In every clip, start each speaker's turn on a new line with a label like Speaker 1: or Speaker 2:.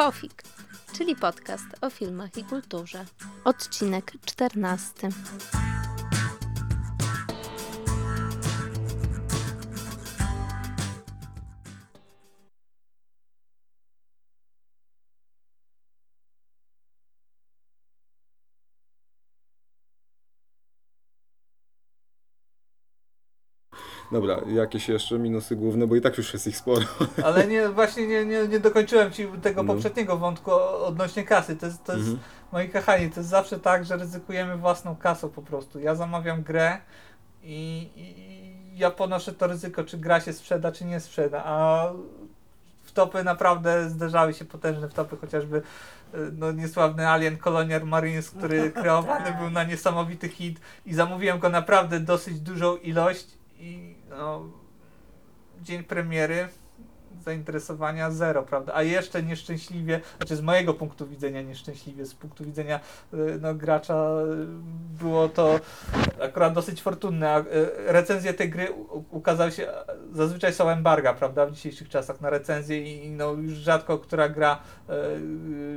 Speaker 1: Pofik, czyli podcast o filmach i kulturze. Odcinek 14.
Speaker 2: Dobra, jakieś jeszcze minusy główne, bo i tak już jest ich sporo.
Speaker 3: Ale nie, właśnie nie, nie, nie dokończyłem ci tego
Speaker 2: No.
Speaker 3: poprzedniego wątku odnośnie kasy. To jest, to jest
Speaker 2: Mhm.
Speaker 3: moi kochani, to jest zawsze tak, że ryzykujemy własną kasą po prostu. Ja zamawiam grę i, i ja ponoszę to ryzyko, czy gra się sprzeda, czy nie sprzeda, a w topy naprawdę zdarzały się potężne wtopy, chociażby y, no, niesławny Alien Colonial Marines, który kreowany był na niesamowity hit i zamówiłem go naprawdę dosyć dużą ilość i no, dzień premiery zainteresowania zero, prawda? A jeszcze nieszczęśliwie, znaczy z mojego punktu widzenia nieszczęśliwie, z punktu widzenia y, no, gracza y, było to akurat dosyć fortunne. Y, Recenzje tej gry ukazały się, zazwyczaj są embarga, prawda, w dzisiejszych czasach na recenzje i no, już rzadko która gra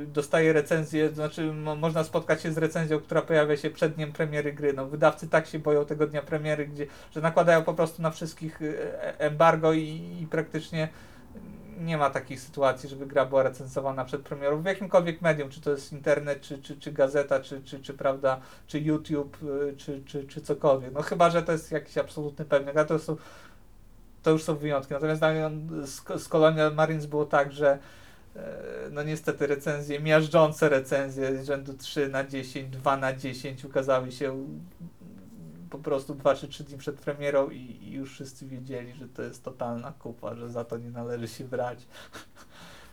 Speaker 3: dostaje recenzję, znaczy mo, można spotkać się z recenzją, która pojawia się przed dniem premiery gry. No, wydawcy tak się boją tego dnia premiery, gdzie, że nakładają po prostu na wszystkich e- embargo i, i praktycznie nie ma takiej sytuacji, żeby gra była recenzowana przed premierą w jakimkolwiek medium, czy to jest internet, czy, czy, czy gazeta, czy, czy, czy prawda, czy YouTube, y, czy, czy, czy cokolwiek. No chyba, że to jest jakiś absolutny pewnik, a to są to już są wyjątki. Natomiast z, z Colonial Marines było tak, że e, no niestety recenzje, miażdżące recenzje z rzędu 3 na 10, 2 na 10 ukazały się po prostu 2 czy 3 dni przed premierą i, i już wszyscy wiedzieli, że to jest totalna kupa, że za to nie należy się brać.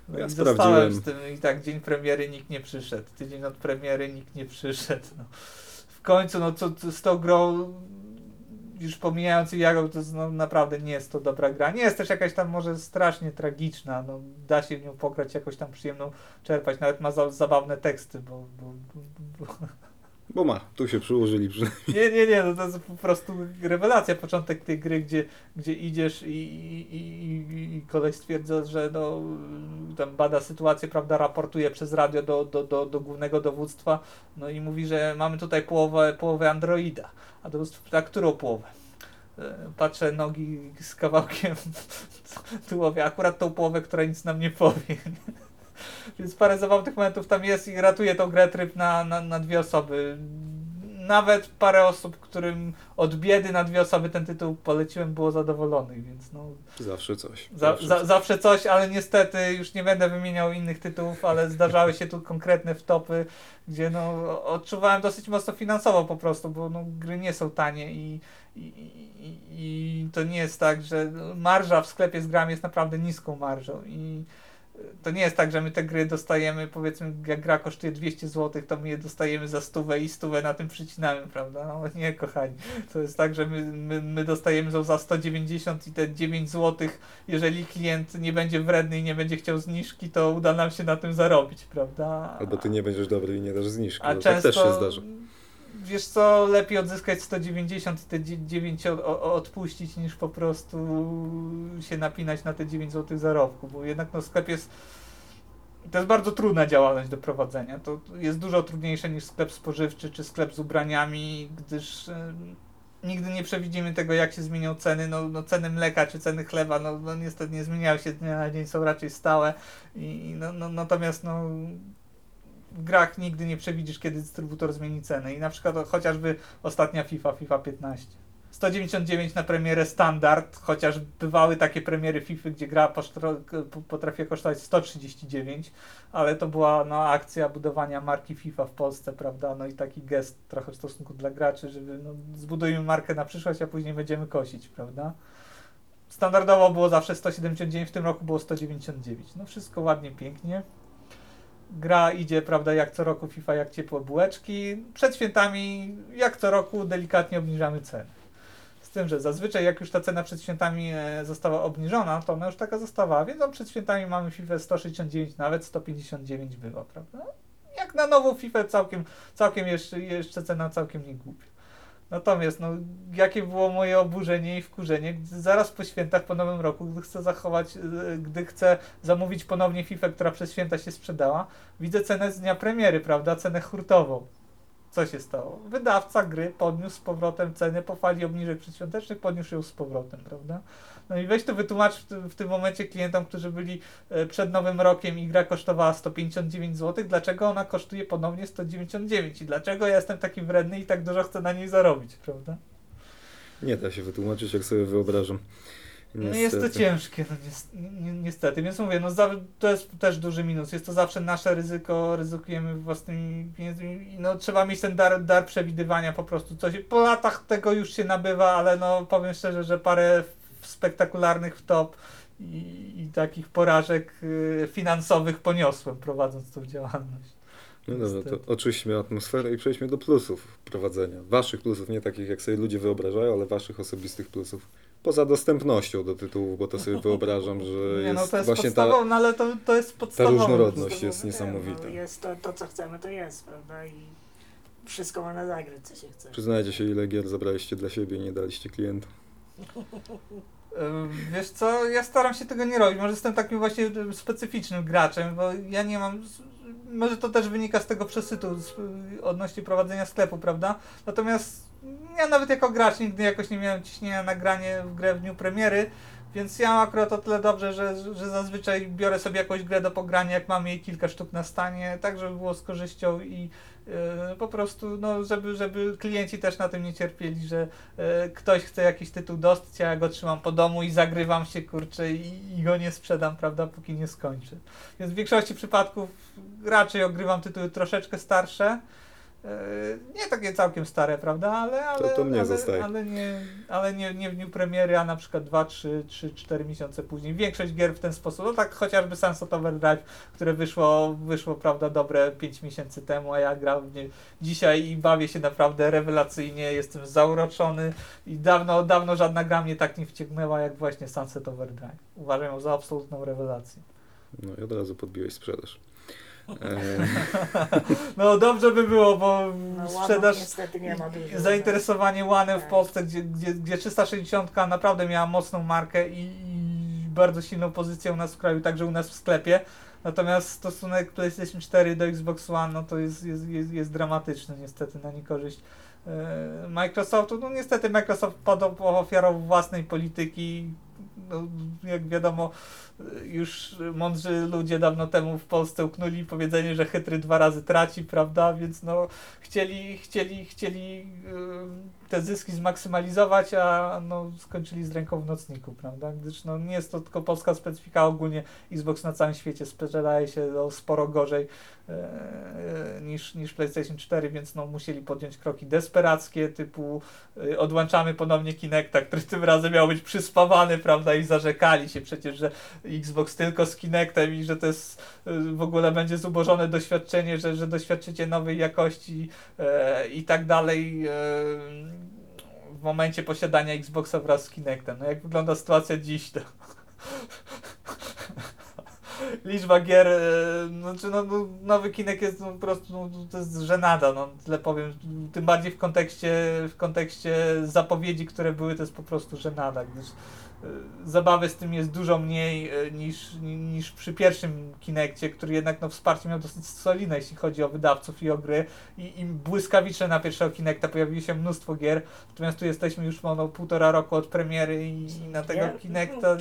Speaker 3: No
Speaker 2: Ja
Speaker 3: i zostałem z tym i tak dzień premiery nikt nie przyszedł, tydzień od premiery nikt nie przyszedł. No. W końcu no co co z tą grą już pomijając Jago, to jest, no, naprawdę nie jest to dobra gra. Nie jest też jakaś tam może strasznie tragiczna, no, da się w nią pograć, jakoś tam przyjemną czerpać, nawet ma za, zabawne teksty, bo, bo, bo, bo,
Speaker 2: Bo ma, tu się przyłożyli przynajmniej.
Speaker 3: nie, nie, nie, no to jest po prostu rewelacja, początek tej gry, gdzie, gdzie idziesz i, i, i, i- koleś stwierdza, że no, tam bada sytuację, prawda, raportuje przez radio do, do, do, do głównego dowództwa, no i mówi, że mamy tutaj połowę, połowę androida, a dowództwo pyta, którą połowę? E, Patrzę nogi z kawałkiem tułowia, akurat tą połowę, która nic nam nie powie. Więc parę zabawnych momentów tam jest i ratuje tą grę tryb na, na, na dwie osoby. Nawet parę osób, którym od biedy na dwie osoby ten tytuł poleciłem, było zadowolonych, więc no
Speaker 2: Zawsze coś.
Speaker 3: za,
Speaker 2: Zawsze
Speaker 3: za,
Speaker 2: coś.
Speaker 3: zawsze coś, ale niestety już nie będę wymieniał innych tytułów, ale zdarzały się tu konkretne wtopy, gdzie no odczuwałem dosyć mocno finansowo po prostu, bo no, gry nie są tanie i, i, i, i to nie jest tak, że marża w sklepie z grami jest naprawdę niską marżą i to nie jest tak, że my te gry dostajemy, powiedzmy, jak gra kosztuje 200 zł, to my je dostajemy za stówę i stówę na tym przycinamy, prawda? No nie, kochani. To jest tak, że my, my, my dostajemy za 190 i te 9 zł, jeżeli klient nie będzie wredny i nie będzie chciał zniżki, to uda nam się na tym zarobić, prawda?
Speaker 2: Albo ty nie będziesz dobry i nie dasz zniżki,
Speaker 3: A
Speaker 2: bo
Speaker 3: często,
Speaker 2: tak też się zdarza.
Speaker 3: Wiesz co, lepiej odzyskać 190 i te dzie- 9 o, o, odpuścić, niż po prostu się napinać na te 9 zł zarobku, bo jednak no sklep jest to jest bardzo trudna działalność do prowadzenia. To jest dużo trudniejsze niż sklep spożywczy czy sklep z ubraniami, gdyż e, nigdy nie przewidzimy tego, jak się zmienią ceny. No, no ceny mleka czy ceny chleba, no, no niestety nie zmieniają się dnia na dzień, są raczej stałe. I, no, no, natomiast no, grach nigdy nie przewidzisz, kiedy dystrybutor zmieni cenę. I na przykład chociażby ostatnia FIFA, FIFA 15. 199 na premierę standard, chociaż bywały takie premiery FIFA, gdzie gra potrafiła kosztować 139, ale to była no, akcja budowania marki FIFA w Polsce, prawda? No i taki gest trochę w stosunku dla graczy, żeby no, zbudujmy markę na przyszłość, a później będziemy kosić, prawda? Standardowo było zawsze 179, w tym roku było 199. No wszystko ładnie, pięknie. Gra idzie, prawda, jak co roku FIFA, jak ciepłe bułeczki. Przed świętami, jak co roku, delikatnie obniżamy ceny. Z tym, że zazwyczaj jak już ta cena przed świętami e, została obniżona, to ona już taka zostawała, więc przed świętami mamy FIFA 169, nawet 159 bywa, prawda? Jak na nową FIFA całkiem, całkiem jeszcze, jeszcze cena całkiem nie głupia. Natomiast, no, jakie było moje oburzenie i wkurzenie, gdy zaraz po świętach, po nowym roku, gdy chcę zachować, y, gdy chcę zamówić ponownie FIFA, która przez święta się sprzedała, widzę cenę z dnia premiery, prawda, cenę hurtową. Co się stało? Wydawca gry podniósł z powrotem cenę po fali obniżek przedświątecznych, podniósł ją z powrotem, prawda? No i weź to wytłumacz w, tym- w tym momencie klientom, którzy byli e, przed nowym rokiem i gra kosztowała 159 zł, dlaczego ona kosztuje ponownie 199 i dlaczego ja jestem taki wredny i tak dużo chcę na niej zarobić, prawda?
Speaker 2: Nie da się wytłumaczyć, jak sobie wyobrażam.
Speaker 3: No jest to
Speaker 2: Niestety.
Speaker 3: ciężkie, no ni- ni- niestety. Więc mówię, no za, to jest też duży minus. Jest to zawsze nasze ryzyko, ryzykujemy własnymi pieniędzmi no trzeba mieć ten dar, dar przewidywania po prostu. Coś, po latach tego już się nabywa, ale no powiem szczerze, że parę spektakularnych wtop i, i takich porażek y, finansowych poniosłem prowadząc tą działalność.
Speaker 2: No dobra, to oczyśćmy atmosferę i przejdźmy do plusów prowadzenia. Waszych plusów, nie takich jak sobie ludzie wyobrażają, ale waszych osobistych plusów. Poza dostępnością do tytułów, bo to sobie wyobrażam, że
Speaker 3: Nie
Speaker 2: jest,
Speaker 3: no to jest
Speaker 2: właśnie ta...
Speaker 3: no ale to, to jest podstawą.
Speaker 2: różnorodność. jest
Speaker 4: No,
Speaker 2: niesamowita.
Speaker 4: No, jest to, to, co chcemy, to jest, prawda? I wszystko można zagrać, co się chce.
Speaker 2: Przyznajcie się, ile gier zabraliście dla siebie i nie daliście klientom.
Speaker 3: Ym, Wiesz co, ja staram się tego nie robić. Może jestem takim właśnie specyficznym graczem, bo ja nie mam. Może to też wynika z tego przesytu z, y, odnośnie prowadzenia sklepu, prawda? Natomiast ja nawet jako gracz nigdy jakoś nie miałem ciśnienia na granie w grę w dniu premiery, więc ja mam akurat o tyle dobrze, że, że zazwyczaj biorę sobie jakąś grę do pogrania, jak mam jej kilka sztuk na stanie, tak żeby było z korzyścią i po prostu, no, żeby, żeby klienci też na tym nie cierpieli, że e, ktoś chce jakiś tytuł dostać, a ja go trzymam po domu i zagrywam się, kurczę, i, i go nie sprzedam, prawda, póki nie skończę. Więc w większości przypadków raczej ogrywam tytuły troszeczkę starsze, nie takie całkiem stare, prawda, ale, ale,
Speaker 2: to mnie
Speaker 3: ale,
Speaker 2: zostaje.
Speaker 3: ale, nie, ale nie, nie w dniu premiery, a na przykład 2, 3, 3, 4 miesiące później. Większość gier w ten sposób, no tak chociażby Sunset Overdrive, które wyszło, wyszło, prawda, dobre 5 miesięcy temu, a ja gram w nie dzisiaj i bawię się naprawdę rewelacyjnie, jestem zauroczony i dawno, dawno żadna gra mnie tak nie wciągnęła jak właśnie Sunset Overdrive. Uważam ją za absolutną rewelację.
Speaker 2: No i od razu podbiłeś sprzedaż. E,
Speaker 3: No dobrze by było, bo
Speaker 4: No,
Speaker 3: sprzedaż, zainteresowanie Łanem w
Speaker 4: Tak.
Speaker 3: Polsce, gdzie, gdzie, gdzie 360 naprawdę miała mocną markę i, i bardzo silną pozycję u nas w kraju, także u nas w sklepie. Natomiast stosunek PlayStation 4 do Xbox One no to jest, jest, jest, jest dramatyczny niestety na niekorzyść Microsoftu. No niestety Microsoft podał ofiarą własnej polityki. No, jak wiadomo, e, już mądrzy ludzie dawno temu w Polsce uknuli powiedzenie, że chytry dwa razy traci, prawda? Więc no chcieli, chcieli, chcieli e, te zyski zmaksymalizować, a no skończyli z ręką w nocniku, prawda? Gdyż no nie jest to tylko polska specyfika, ogólnie Xbox na całym świecie sprzedaje się no, sporo gorzej e, niż, niż PlayStation 4, więc no, musieli podjąć kroki desperackie, typu e, odłączamy ponownie Kinecta, który tym razem miał być przyspawany, prawda, i zarzekali się przecież, że Xbox tylko z Kinectem i że to jest e, w ogóle będzie zubożone doświadczenie, że, że doświadczycie nowej jakości e, i tak dalej e, w momencie posiadania Xboxa wraz z Kinectem. No jak wygląda sytuacja dziś, to liczba gier, e, znaczy no, no, nowy kinek jest no, po prostu, no, to jest żenada, no tyle powiem, tym bardziej w kontekście, w kontekście zapowiedzi, które były, to jest po prostu żenada, gdyż zabawy z tym jest dużo mniej e, niż, niż przy pierwszym Kinekcie, który jednak no, wsparcie miał dosyć solidne, jeśli chodzi o wydawców i o gry i, i błyskawicznie na pierwszego Kinecta pojawiło się mnóstwo gier, natomiast tu jesteśmy już no, no, półtora roku od premiery i, i na tego
Speaker 4: Nie,
Speaker 3: Kinecta,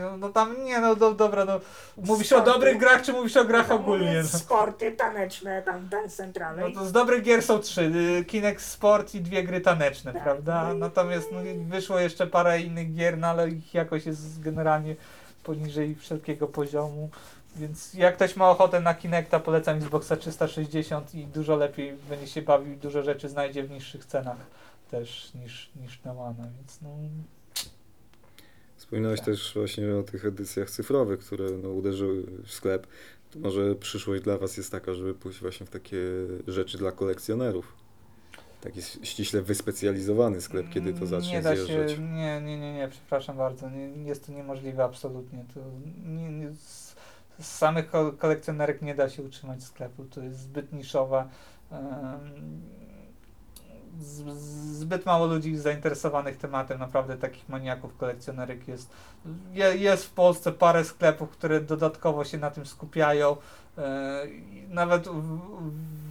Speaker 3: no, no tam nie, no do, dobra, no mówisz o
Speaker 4: Sporty.
Speaker 3: dobrych grach, czy mówisz o grach
Speaker 4: No,
Speaker 3: ogólnie? No?
Speaker 4: Sporty taneczne, tam dance centrale.
Speaker 3: No to z dobrych gier są trzy. y, Kinect Sport i dwie gry taneczne,
Speaker 4: Tak.
Speaker 3: prawda? Natomiast no, wyszło jeszcze parę innych gier, no ale ich jakość jest generalnie poniżej wszelkiego poziomu. Więc jak ktoś ma ochotę na Kinecta, polecam Xboxa 360 i dużo lepiej będzie się bawił, dużo rzeczy znajdzie w niższych cenach też niż, niż na One, więc no...
Speaker 2: Wspominałeś
Speaker 3: Tak.
Speaker 2: też właśnie o tych edycjach cyfrowych, które no, uderzyły w sklep. To może przyszłość dla Was jest taka, żeby pójść właśnie w takie rzeczy dla kolekcjonerów. Taki ściśle wyspecjalizowany sklep, kiedy to zacznie
Speaker 3: nie da
Speaker 2: zjeżdżać.
Speaker 3: się, nie, nie, nie, nie, przepraszam bardzo, nie, jest to niemożliwe absolutnie. To nie, nie, z, z samych ko- kolekcjonerek nie da się utrzymać sklepu, to jest zbyt z, zbyt mało ludzi zainteresowanych tematem, naprawdę takich maniaków kolekcjonerek jest. Je, jest w Polsce parę sklepów, które dodatkowo się na tym skupiają. E, nawet w,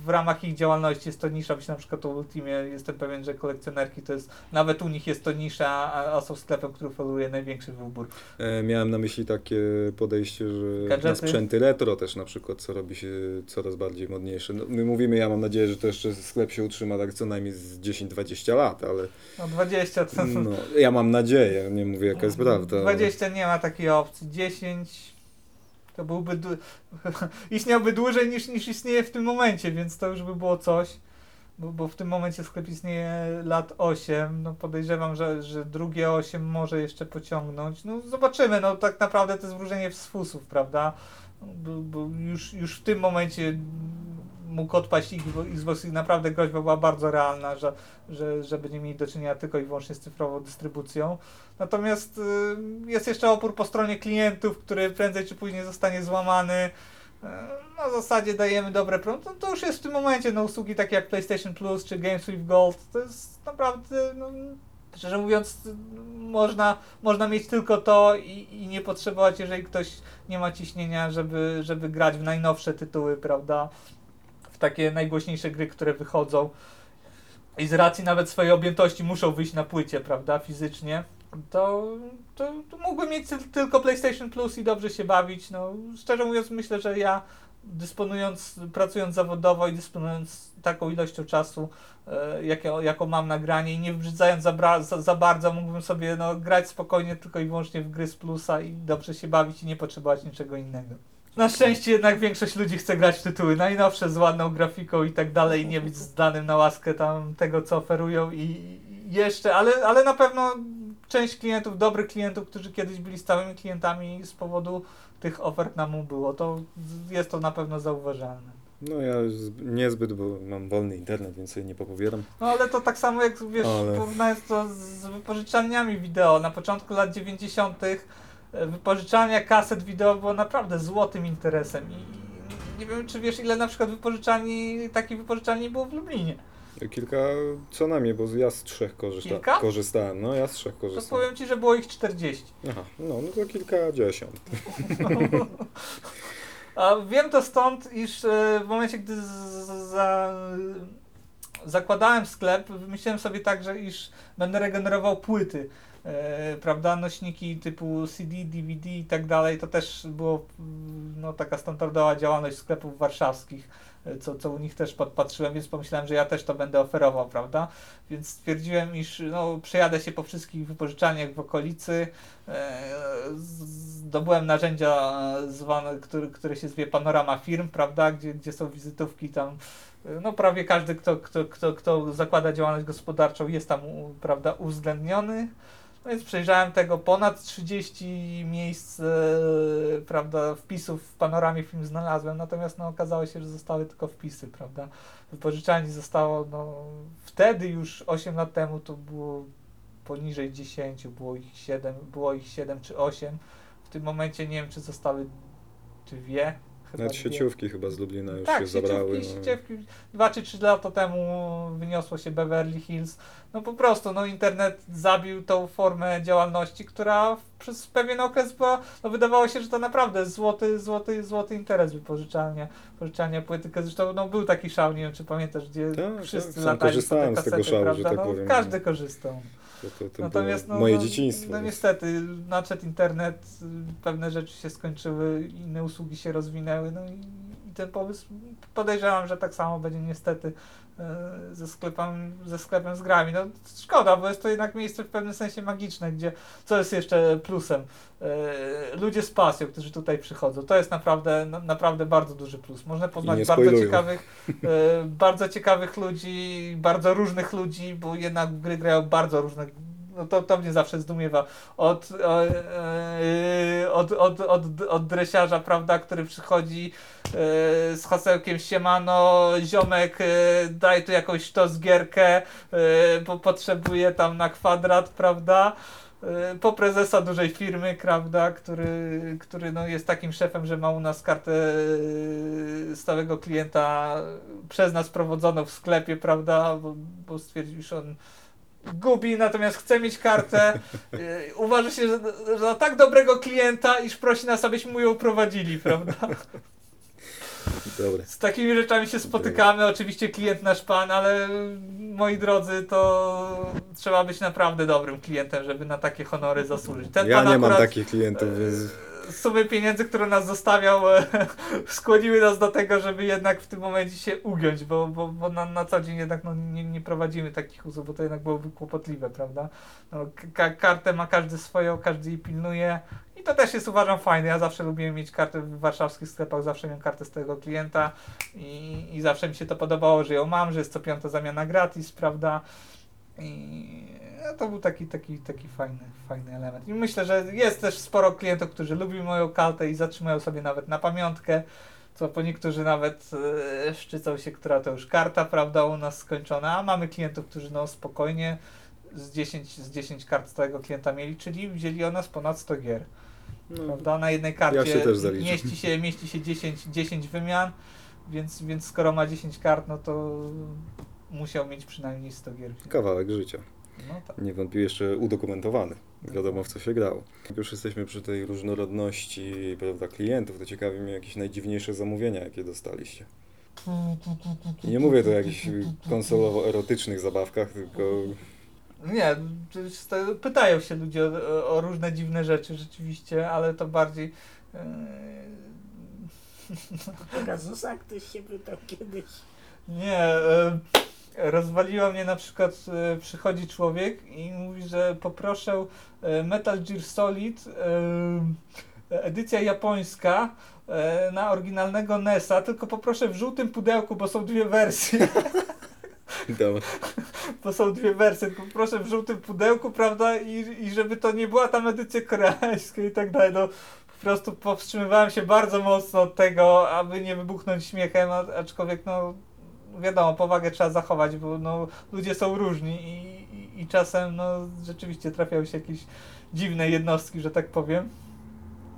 Speaker 3: w ramach ich działalności jest to nisza, myślę na przykład o Ultimie, jestem pewien, że kolekcjonerki to jest, nawet u nich jest to nisza, a, są sklepem, który oferuje największy wybór.
Speaker 2: E, miałem na myśli takie podejście, że
Speaker 3: Gadżety?
Speaker 2: na sprzęty retro też na przykład, co robi się coraz bardziej modniejsze. No, my mówimy, ja mam nadzieję, że to jeszcze sklep się utrzyma tak co najmniej z 10-20 lat, ale
Speaker 3: No 20 to...
Speaker 2: no, ja mam nadzieję, nie mówię jaka jest prawda. ale-
Speaker 3: 20 nie ma takiej opcji. 10 to byłby. Du- istniałby dłużej niż, niż istnieje w tym momencie, więc to już by było coś. Bo, bo w tym momencie sklep istnieje lat 8. No podejrzewam, że, że drugie 8 może jeszcze pociągnąć. No zobaczymy. No tak naprawdę to jest wróżenie z fusów, prawda? Bo, bo już, już w tym momencie mógł odpaść Xbox- i naprawdę groźba była bardzo realna, że, że, że będziemy mieli do czynienia tylko i wyłącznie z cyfrową dystrybucją. Natomiast y, jest jeszcze opór po stronie klientów, który prędzej czy później zostanie złamany. Y, Na zasadzie dajemy dobre pro. To, to już jest w tym momencie no, usługi takie jak PlayStation Plus czy Games with Gold. To jest naprawdę, no, szczerze mówiąc, można, można mieć tylko to i, i nie potrzebować, jeżeli ktoś nie ma ciśnienia, żeby, żeby grać w najnowsze tytuły, prawda? Takie najgłośniejsze gry, które wychodzą. I z racji nawet swojej objętości muszą wyjść na płycie, prawda, fizycznie, to, to, to mógłbym mieć tyl- tylko PlayStation Plus i dobrze się bawić. No, szczerze mówiąc, myślę, że ja dysponując, pracując zawodowo i dysponując taką ilością czasu, e, jaką, jaką mam na granie i nie wbrzydzając za, za, za bardzo, mógłbym sobie no, grać spokojnie tylko i wyłącznie w gry z plusa i dobrze się bawić i nie potrzebować niczego innego. Na szczęście jednak większość ludzi chce grać w tytuły najnowsze z ładną grafiką i tak dalej, nie być zdanym na łaskę tam tego, co oferują i jeszcze, ale, ale na pewno część klientów, dobrych klientów, którzy kiedyś byli stałymi klientami z powodu tych ofert nam ubyło, to z- jest to na pewno zauważalne.
Speaker 2: No ja niezbyt, bo mam wolny internet, więc sobie nie popowieram.
Speaker 3: No ale to tak samo jak wiesz,
Speaker 2: Ale-
Speaker 3: porównając to z wypożyczalniami wideo. Na początku lat 90. e, wypożyczalnia kaset wideo było naprawdę złotym interesem i nie wiem czy wiesz ile na przykład wypożyczalni, takich wypożyczalni było w Lublinie.
Speaker 2: Kilka co najmniej, bo ja z trzech korzysta
Speaker 3: Kilka?
Speaker 2: korzystałem. No ja z trzech
Speaker 3: To
Speaker 2: korzystałem.
Speaker 3: powiem ci, że było ich 40.
Speaker 2: Aha, no, no to kilkadziesiąt.
Speaker 3: A wiem to stąd, iż e, w momencie, gdy za, zakładałem sklep, wymyśliłem sobie tak, że iż będę regenerował płyty. E, prawda, nośniki typu CD, DVD i tak dalej, to też było no, taka standardowa działalność sklepów warszawskich, e, co, co u nich też podpatrzyłem, więc pomyślałem, że ja też to będę oferował, prawda? Więc stwierdziłem, iż no, przejadę się po wszystkich wypożyczalniach w okolicy, e, zdobyłem narzędzia zwane, które, które się zwie Panorama Firm, prawda, gdzie, gdzie są wizytówki tam, no prawie każdy, kto, kto, kto, kto zakłada działalność gospodarczą jest tam, prawda, uwzględniony. No więc przejrzałem tego ponad 30 miejsc, e, prawda, wpisów w panoramie film znalazłem, natomiast no, okazało się, że zostały tylko wpisy, prawda. Wypożyczalni zostało, no, wtedy już 8 lat temu to było poniżej 10, było ich 7, było ich 7 czy 8. W tym momencie nie wiem, czy zostały dwie. Chyba
Speaker 2: Nawet sieciówki chyba z Lublina już
Speaker 3: Tak,
Speaker 2: się zabrały.
Speaker 3: sieciówki,
Speaker 2: No.
Speaker 3: Dwa czy trzy lata temu wyniosło się Beverly Hills. No po prostu, no internet zabił tą formę działalności, która przez pewien okres była, no wydawało się, że to naprawdę złoty, złoty, złoty interes wypożyczalnia, pożyczalnia płyty. Zresztą no, był taki szał, nie wiem czy pamiętasz, gdzie
Speaker 2: Tak,
Speaker 3: wszyscy
Speaker 2: tak, sam
Speaker 3: latali
Speaker 2: korzystałem z tego szału, że
Speaker 3: prawda?
Speaker 2: tak
Speaker 3: no,
Speaker 2: powiem.
Speaker 3: Każdy korzystał.
Speaker 2: To, to, to
Speaker 3: Natomiast no,
Speaker 2: moje
Speaker 3: no,
Speaker 2: dzieciństwo.
Speaker 3: No
Speaker 2: więc-
Speaker 3: niestety, nadszedł internet, pewne rzeczy się skończyły, inne usługi się rozwinęły, no i ten pomysł podejrzewam, że tak samo będzie niestety e, ze sklepem, ze sklepem z grami. No szkoda, bo jest to jednak miejsce w pewnym sensie magiczne, gdzie co jest jeszcze plusem? E, ludzie z pasją, którzy tutaj przychodzą. To jest naprawdę, na, naprawdę bardzo duży plus. Można poznać bardzo ciekawych, e, bardzo ciekawych ludzi, bardzo różnych ludzi, bo jednak w gry grają bardzo różne no to, to mnie zawsze zdumiewa. Od, o, e, od, od, od, od dresiarza, prawda, który przychodzi e, z hasełkiem siemano, ziomek, e, daj tu jakąś sztosgierkę, e, bo potrzebuje tam na kwadrat, prawda, po prezesa dużej firmy, prawda, który, który no jest takim szefem, że ma u nas kartę stałego klienta przez nas prowadzoną w sklepie, prawda, bo, bo stwierdził, że on gubi, natomiast chce mieć kartę. Y, Uważa się, że, że za tak dobrego klienta, iż prosi nas, abyśmy mu ją prowadzili, prawda.
Speaker 2: Dobra.
Speaker 3: Z takimi rzeczami się spotykamy, oczywiście klient nasz pan, ale moi drodzy, to trzeba być naprawdę dobrym klientem, żeby na takie honory zasłużyć. Ten
Speaker 2: Ja nie mam
Speaker 3: akurat,
Speaker 2: takich klientów, więc
Speaker 3: e, Sumy pieniędzy, które nas zostawiał, e, skłoniły nas do tego, żeby jednak w tym momencie się ugiąć, bo, bo, bo na, na co dzień jednak no, nie, nie prowadzimy takich usług, bo to jednak byłoby kłopotliwe, prawda? No, ka kartę ma każdy swoją, każdy jej pilnuje. I to też jest uważam fajne. Ja zawsze lubiłem mieć kartę w warszawskich sklepach, zawsze miałem kartę z tego klienta i, i zawsze mi się to podobało, że ją mam, że jest co piąta zamiana gratis, prawda? I to był taki, taki, taki fajny, fajny element. I myślę, że jest też sporo klientów, którzy lubią moją kartę i zatrzymują sobie nawet na pamiątkę. Co po niektórzy nawet e, szczycą się, która to już karta, prawda, u nas skończona, a mamy klientów, którzy no spokojnie z 10, z 10 kart stałego klienta mieli, czyli wzięli od nas ponad 100 gier.
Speaker 2: no,
Speaker 3: Prawda? Na jednej karcie
Speaker 2: Ja się
Speaker 3: mieści się, mieści się 10, 10 wymian, więc, więc skoro ma 10 kart, no to musiał mieć przynajmniej 100 gier.
Speaker 2: kawałek życia.
Speaker 3: No tak.
Speaker 2: Niewątpliwie jeszcze udokumentowany. Wiadomo w co się grało. Jak już jesteśmy przy tej różnorodności prawda, klientów, to ciekawi mnie jakieś najdziwniejsze zamówienia, jakie dostaliście. I nie mówię tu o jakichś konsolowo-erotycznych zabawkach, tylko
Speaker 3: Nie, pytają się ludzie o, o różne dziwne rzeczy rzeczywiście, ale to bardziej... Yy,
Speaker 4: O Gazusa ktoś się pytał kiedyś.
Speaker 3: Nie, e, rozwaliło mnie na przykład, e, przychodzi człowiek i mówi, że poproszę e, Metal Gear Solid, e, edycja japońska e, na oryginalnego NES-a, tylko poproszę w żółtym pudełku, bo są dwie wersje,
Speaker 2: dobra.
Speaker 3: bo są dwie wersje, poproszę w żółtym pudełku, prawda, i, i żeby to nie była tam edycja koreańska i tak dalej, no. Po prostu powstrzymywałem się bardzo mocno od tego, aby nie wybuchnąć śmiechem, a- aczkolwiek no wiadomo, powagę trzeba zachować, bo no, ludzie są różni i, i, i czasem no, rzeczywiście trafiają się jakieś dziwne jednostki, że tak powiem.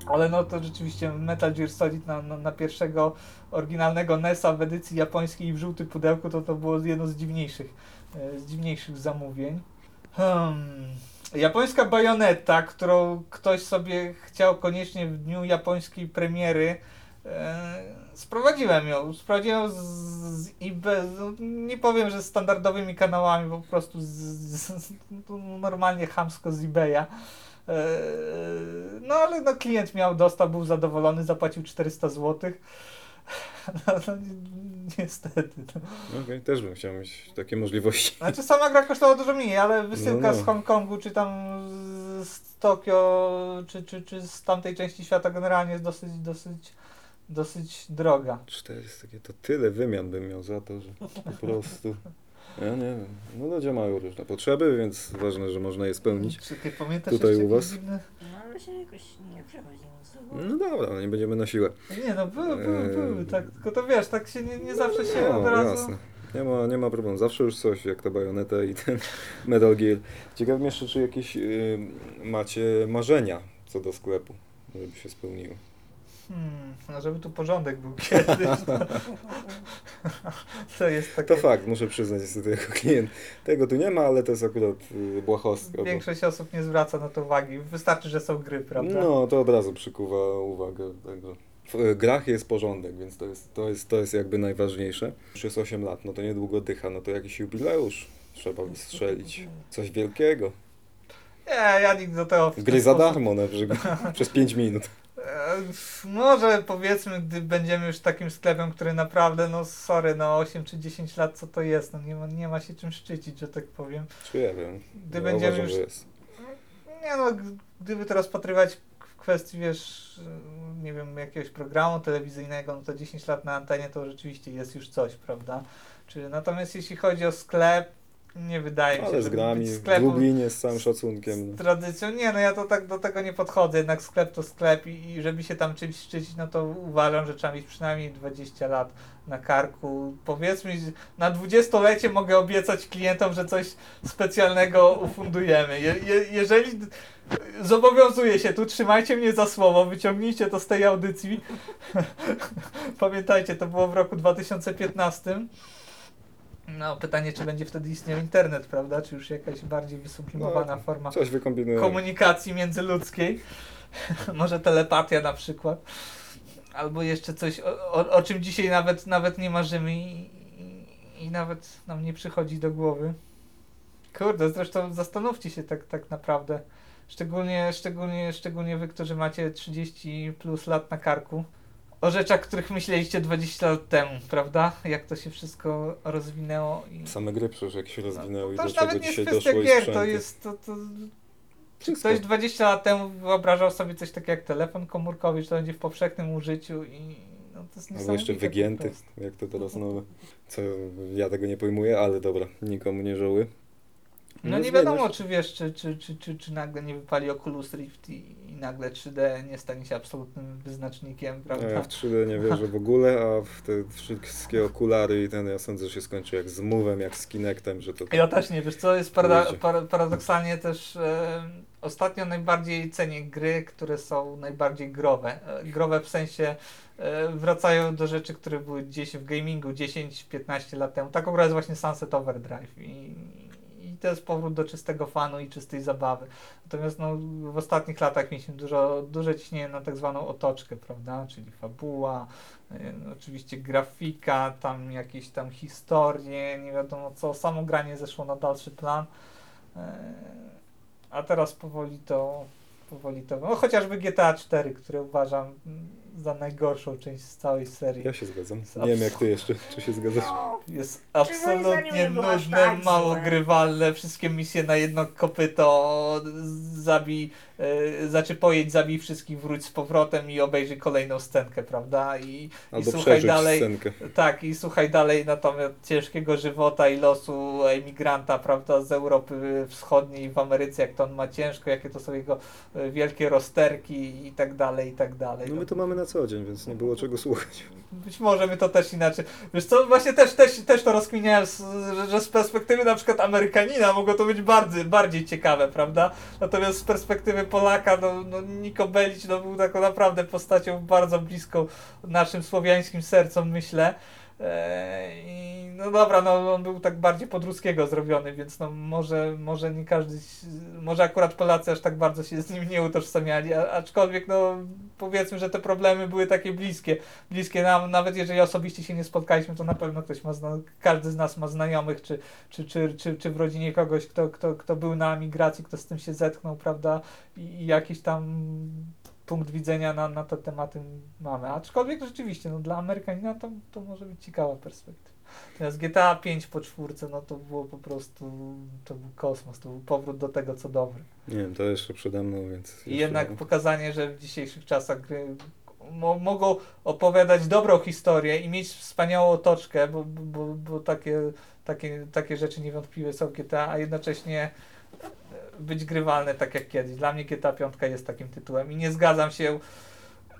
Speaker 3: Ale no to rzeczywiście Metal Gear Solid na, na, na pierwszego oryginalnego NES-a w edycji japońskiej w żółtym pudełku to to było jedno z dziwniejszych, e, z dziwniejszych zamówień. Hmm. Japońska bajoneta, którą ktoś sobie chciał koniecznie w dniu japońskiej premiery Sprowadziłem ją. Sprowadziłem z, z eBay, no, nie powiem, że standardowymi kanałami, po prostu z, z, no, normalnie chamsko z eBaya. E, No ale no, klient miał, dostał, był zadowolony, zapłacił 400 zł. No, no, ni- niestety. No.
Speaker 2: Okej, też bym chciał mieć takie możliwości.
Speaker 3: Znaczy sama gra kosztowała dużo mniej, ale wysyłka
Speaker 2: No, no.
Speaker 3: z Hongkongu, czy tam z Tokio, czy, czy, czy z tamtej części świata generalnie jest dosyć, dosyć, dosyć droga.
Speaker 2: 400, takie to tyle wymian bym miał za to, że po prostu... Ja nie wiem. No ludzie mają różne potrzeby, więc ważne, że można je spełnić.
Speaker 3: Czy ty pamiętasz
Speaker 2: Tutaj u was?
Speaker 3: Dziwne...
Speaker 4: No ale się jakoś nie przechodzimy.
Speaker 2: No dobra, ale nie będziemy na siłę.
Speaker 3: Nie no, były, były,
Speaker 2: Eee.
Speaker 3: były, tak, tylko to wiesz, tak się nie, nie zawsze się
Speaker 2: No,
Speaker 3: od razu...
Speaker 2: jasne. Nie ma, nie ma problemu. Zawsze już coś, jak ta bajoneta i ten Metal Gear. Ciekaw mnie jeszcze, czy jakieś y, macie marzenia co do sklepu, żeby się spełniły.
Speaker 3: Hmm, no żeby tu porządek był kiedyś. No. To jest takie...
Speaker 2: To fakt, muszę przyznać niestety jako klient. Tego tu nie ma, ale to jest akurat y, błahostka. bo-
Speaker 3: Większość osób nie zwraca na to uwagi. Wystarczy, że są gry, prawda?
Speaker 2: No, to od razu przykuwa uwagę. Także. W y, grach jest porządek, więc to jest, to, jest, to jest jakby najważniejsze. Już jest 8 lat, no to niedługo dycha, no to jakiś jubileusz trzeba wystrzelić. Coś wielkiego.
Speaker 3: Nie, ja nigdy do tego...
Speaker 2: Gry za darmo na przykład, przez 5 minut.
Speaker 3: Może powiedzmy, gdy będziemy już takim sklepem, który naprawdę, no sorry, no 8 czy 10 lat, co to jest? No nie ma, nie ma się czym szczycić, że tak powiem.
Speaker 2: Czy ja wiem.
Speaker 3: Gdy będziemy
Speaker 2: uważam,
Speaker 3: już
Speaker 2: jest.
Speaker 3: Nie no, gdyby to rozpatrywać w kwestii, wiesz, nie wiem, jakiegoś programu telewizyjnego, no to 10 lat na antenie to rzeczywiście jest już coś, prawda? Czy, natomiast jeśli chodzi o sklep, nie wydaje mi się,
Speaker 2: Ale z grami,
Speaker 3: być
Speaker 2: w Lublinie z całym szacunkiem.
Speaker 3: z tradycją. Nie, no ja to tak do tego nie podchodzę, jednak sklep to sklep i, i żeby się tam czymś szczycić, no to uważam, że trzeba mieć przynajmniej 20 lat na karku. Powiedzmy, na dwudziestolecie mogę obiecać klientom, że coś specjalnego ufundujemy. Je, je, jeżeli zobowiązuję się tu, trzymajcie mnie za słowo, wyciągnijcie to z tej audycji. Pamiętajcie, to było w roku 2015. No, pytanie, czy będzie wtedy istniał internet, prawda? Czy już jakaś bardziej wysublimowana
Speaker 2: No,
Speaker 3: forma komunikacji międzyludzkiej. Może telepatia na przykład. Albo jeszcze coś, o, o, o czym dzisiaj nawet, nawet nie marzymy i, i, i nawet nam nie przychodzi do głowy. Kurde, zresztą zastanówcie się tak, tak naprawdę. Szczególnie, szczególnie, szczególnie wy, którzy macie 30 plus lat na karku. O rzeczach, których myśleliście 20 lat temu, prawda? Jak to się wszystko rozwinęło. I...
Speaker 2: Same gry przecież jak się rozwinęły i
Speaker 3: to
Speaker 2: do czego
Speaker 3: nawet nie jest
Speaker 2: dzisiaj doszło i
Speaker 3: gier,
Speaker 2: sprzęty.
Speaker 3: to jest... To, to, czy ktoś 20 lat temu wyobrażał sobie coś takiego jak telefon komórkowy, że to będzie w powszechnym użyciu i no to jest
Speaker 2: Albo jeszcze wygięty, jak to teraz nowe. Co ja tego nie pojmuję, ale dobra, nikomu nie żałuję.
Speaker 3: No nie wiadomo, czy wiesz, czy, czy, czy, czy, czy nagle nie wypali Oculus Rift i, i nagle 3D nie stanie się absolutnym wyznacznikiem, prawda?
Speaker 2: Ja w 3D nie wierzę w ogóle, a w te wszystkie okulary i ten, ja sądzę, że się skończy jak z Move'em, jak z Kinectem, że to...
Speaker 3: Ja też nie, wiesz co, jest parada- paradoksalnie też e, ostatnio najbardziej cenię gry, które są najbardziej growe. E, growe w sensie e, wracają do rzeczy, które były gdzieś w gamingu 10-15 lat temu. Taką grę jest właśnie Sunset Overdrive i to jest powrót do czystego fanu i czystej zabawy. Natomiast no, w ostatnich latach mieliśmy dużo, duże ciśnienie na tak zwaną otoczkę, prawda, czyli fabuła, e, oczywiście grafika, tam jakieś tam historie, nie wiadomo co, samo granie zeszło na dalszy plan. E, A teraz powoli to, powoli to, no chociażby GTA 4, które uważam mm, za najgorszą część z całej serii.
Speaker 2: Ja się zgadzam. Nie wiem jak ty jeszcze, czy się zgadzasz?
Speaker 4: No,
Speaker 3: Jest absolutnie nudne,
Speaker 4: tak
Speaker 3: mało
Speaker 4: złe.
Speaker 3: grywalne, wszystkie misje na jedno kopyto, zabij, e, znaczy pojedź, zabij wszystkich, wróć z powrotem i obejrzyj kolejną scenkę, prawda? I, i
Speaker 2: Albo
Speaker 3: słuchaj
Speaker 2: przeżyć
Speaker 3: dalej,
Speaker 2: scenkę.
Speaker 3: tak, i słuchaj dalej natomiast ciężkiego żywota i losu emigranta, prawda, z Europy Wschodniej w Ameryce, jak to on ma ciężko, jakie to są jego e, wielkie rozterki i tak dalej, i tak dalej.
Speaker 2: No my to mamy na co dzień, więc nie było czego słuchać.
Speaker 3: Być może my to też inaczej. Wiesz co, właśnie też, też, też to rozkminiałem, że, że z perspektywy na przykład Amerykanina mogło to być bardziej, bardziej ciekawe, prawda? Natomiast z perspektywy Polaka, no, no Niko Belić no, był taką naprawdę postacią bardzo bliską naszym słowiańskim sercom, myślę. Eee, I no dobra, no on był tak bardziej pod ruskiego zrobiony, więc no może, może nie każdy, może akurat Polacy aż tak bardzo się z nim nie utożsamiali, aczkolwiek no powiedzmy, że te problemy były takie bliskie, bliskie nam, nawet jeżeli osobiście się nie spotkaliśmy, to na pewno ktoś ma, każdy z nas ma znajomych, czy, czy, czy, czy, czy w rodzinie kogoś, kto, kto, kto był na migracji, kto z tym się zetknął, prawda, i, i jakiś tam punkt widzenia na, na te tematy mamy. Aczkolwiek rzeczywiście, no dla Amerykanina to, to może być ciekawa perspektywa. Natomiast GTA 5 po czwórce, no to było po prostu, to był kosmos, to był powrót do tego, co dobre.
Speaker 2: Nie wiem, to jeszcze przede mną, więc...
Speaker 3: I jednak pokazanie, że w dzisiejszych czasach gry mo mogą opowiadać dobrą historię i mieć wspaniałą otoczkę, bo, bo, bo takie, takie, takie rzeczy niewątpliwie są w GTA, a jednocześnie być grywalne tak jak kiedyś. Dla mnie GTA 5 jest takim tytułem i nie zgadzam się,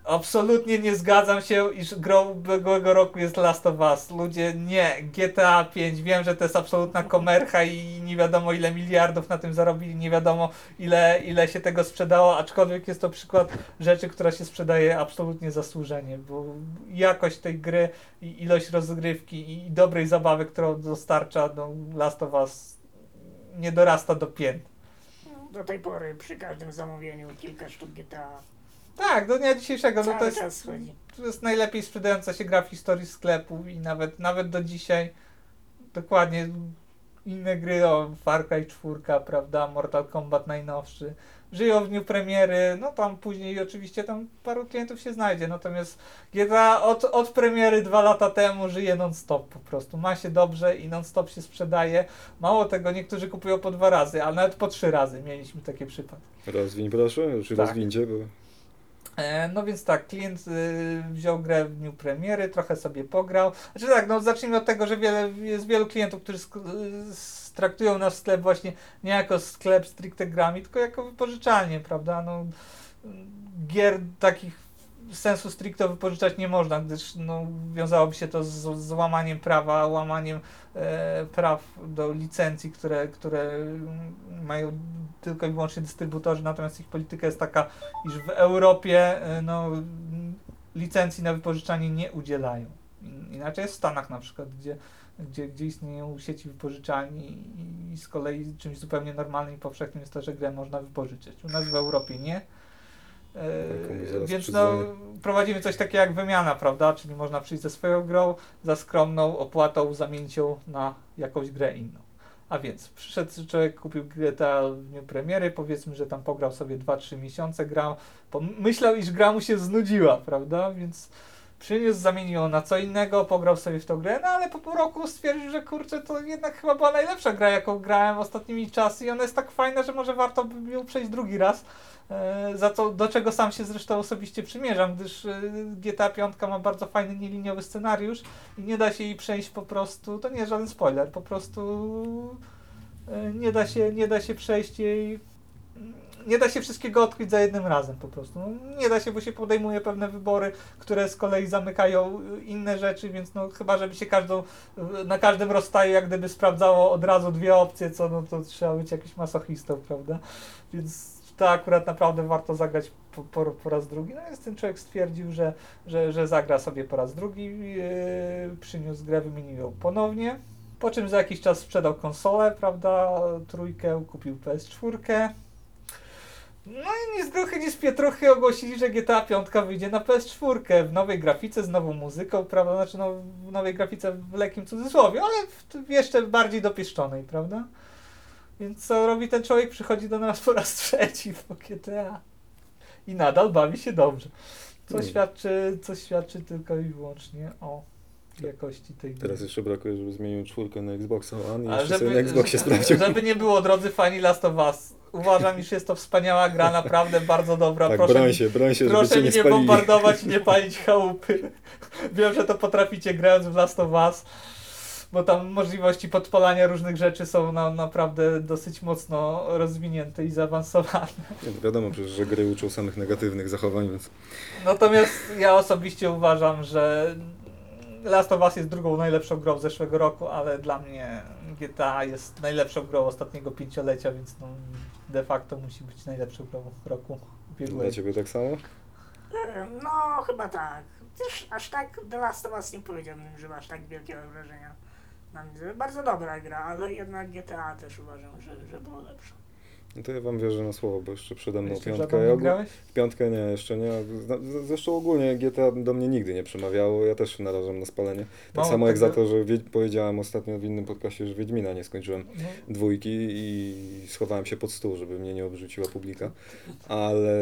Speaker 3: absolutnie nie zgadzam się, iż grą ubiegłego roku jest Last of Us. Ludzie, nie, GTA 5, wiem, że to jest absolutna komercha i nie wiadomo ile miliardów na tym zarobili, nie wiadomo ile, ile się tego sprzedało, aczkolwiek jest to przykład rzeczy, która się sprzedaje absolutnie zasłużenie, bo jakość tej gry i ilość rozgrywki i dobrej zabawy, którą dostarcza no, Last of Us nie dorasta do pięt.
Speaker 4: Do tej pory przy każdym zamówieniu kilka sztuk GTA
Speaker 3: Tak, do dnia dzisiejszego no to jest,
Speaker 4: czas
Speaker 3: to jest najlepiej sprzedająca się gra w historii sklepu i nawet, nawet do dzisiaj dokładnie inne gry, o Far Cry 4, prawda, Mortal Kombat najnowszy, żyją w dniu premiery, no tam później oczywiście tam paru klientów się znajdzie, natomiast GTA od, od premiery dwa lata temu żyje non-stop po prostu, ma się dobrze i non-stop się sprzedaje, mało tego, niektórzy kupują po dwa razy, a nawet po trzy razy mieliśmy takie przypadki.
Speaker 2: Rozwiń proszę, czy
Speaker 3: Tak.
Speaker 2: rozwincie, bo...
Speaker 3: E, No więc tak, klient y, wziął grę w dniu premiery, trochę sobie pograł. Znaczy tak, no zacznijmy od tego, że wiele, jest wielu klientów, którzy y, traktują nasz sklep właśnie nie jako sklep stricte grami, tylko jako wypożyczalnię, prawda? No, gier takich sensu stricte wypożyczać nie można, gdyż no, wiązałoby się to z, z łamaniem prawa, łamaniem e, praw do licencji, które, które mają tylko i wyłącznie dystrybutorzy, natomiast ich polityka jest taka, iż w Europie e, no, licencji na wypożyczanie nie udzielają. In- Inaczej jest w Stanach na przykład, gdzie, gdzie, gdzie istnieją sieci wypożyczalni i, z kolei czymś zupełnie normalnym i powszechnym jest to, że grę można wypożyczyć. U nas w Europie nie.
Speaker 2: Zaraz
Speaker 3: Więc no, prowadzimy coś takiego jak wymiana, prawda? Czyli można przyjść ze swoją grą za skromną opłatą, zamienić ją na jakąś grę inną. A więc przyszedł człowiek, kupił GTA w dniu premiery, powiedzmy, że tam pograł sobie 2-3 miesiące, grał, myślał, iż gra mu się znudziła, prawda? Więc przyniósł, zamienił na co innego, pograł sobie w tą grę, no ale po pół roku stwierdził, że kurczę, to jednak chyba była najlepsza gra, jaką grałem ostatnimi czasy i ona jest tak fajna, że może warto by ją przejść drugi raz. E, za to, do czego sam się zresztą osobiście przymierzam, gdyż e, GTA 5 ma bardzo fajny, nieliniowy scenariusz i nie da się jej przejść po prostu, to nie jest żaden spoiler, po prostu e, nie da się, nie da się przejść jej, nie da się wszystkiego odkryć za jednym razem po prostu. No, nie da się, bo się podejmuje pewne wybory, które z kolei zamykają inne rzeczy, więc no chyba, żeby się każdą, na każdym rozstaju jak gdyby sprawdzało od razu dwie opcje, co no to trzeba być jakiś masochistą, prawda? Więc to akurat naprawdę warto zagrać po, po, po raz drugi. No więc ten człowiek stwierdził, że, że, że zagra sobie po raz drugi, yy, przyniósł grę, wymienił ją ponownie. Po czym za jakiś czas sprzedał konsolę, prawda, trójkę, kupił PS4. No i ni z gruchy, ni z pietruchy ogłosili, że GTA 5 wyjdzie na PS4 w nowej grafice, z nową muzyką, prawda, znaczy no, w nowej grafice w lekkim cudzysłowie, ale w, w jeszcze bardziej dopieszczonej, prawda. Więc co robi ten człowiek? Przychodzi do nas po raz trzeci po GTA. I nadal bawi się dobrze. Co
Speaker 2: Mm.
Speaker 3: świadczy, co świadczy tylko i wyłącznie o jakości tej gry.
Speaker 2: Teraz jeszcze brakuje, żeby zmienił czwórkę na Xboxa One i sobie na Xboxie
Speaker 3: żeby,
Speaker 2: sprawdził.
Speaker 3: żeby nie było, drodzy fani Last of Us, uważam, iż jest to wspaniała gra, naprawdę bardzo dobra.
Speaker 2: Tak,
Speaker 3: proszę,
Speaker 2: broń się, broń się,
Speaker 3: proszę mnie
Speaker 2: nie spalili.
Speaker 3: bombardować i nie palić chałupy. Wiem, że to potraficie grając w Last of Us, bo tam możliwości podpalania różnych rzeczy są na, naprawdę dosyć mocno rozwinięte i zaawansowane.
Speaker 2: Nie, no wiadomo przecież, że gry uczą samych negatywnych zachowań, więc
Speaker 3: Natomiast ja osobiście uważam, że Last of Us jest drugą najlepszą grą zeszłego roku, ale dla mnie GTA jest najlepszą grą ostatniego pięciolecia, więc no, de facto musi być najlepszą grą roku
Speaker 2: dla
Speaker 3: ubiegłego.
Speaker 2: ciebie tak samo?
Speaker 4: E, No, chyba tak. Też aż tak The Last of Us nie powiedziałbym, że aż tak wielkiego wrażenia. na mnie. Bardzo dobra gra, ale jednak GTA też uważam, że, że było lepsze.
Speaker 2: No to ja wam wierzę na słowo, bo jeszcze przede mną
Speaker 3: Jeszcze
Speaker 2: piątka.
Speaker 3: żadną
Speaker 2: Ja
Speaker 3: nie
Speaker 2: ogó-
Speaker 3: grałeś?
Speaker 2: w piątkę nie, jeszcze nie. Zresztą ogólnie GTA do mnie nigdy nie przemawiało, ja też się narażam na spalenie. Tak
Speaker 3: Mało
Speaker 2: samo jak za to, że wie- powiedziałem ostatnio w innym podcaście, że Wiedźmina nie skończyłem
Speaker 3: No,
Speaker 2: dwójki i schowałem się pod stół, żeby mnie nie obrzuciła publika. Ale,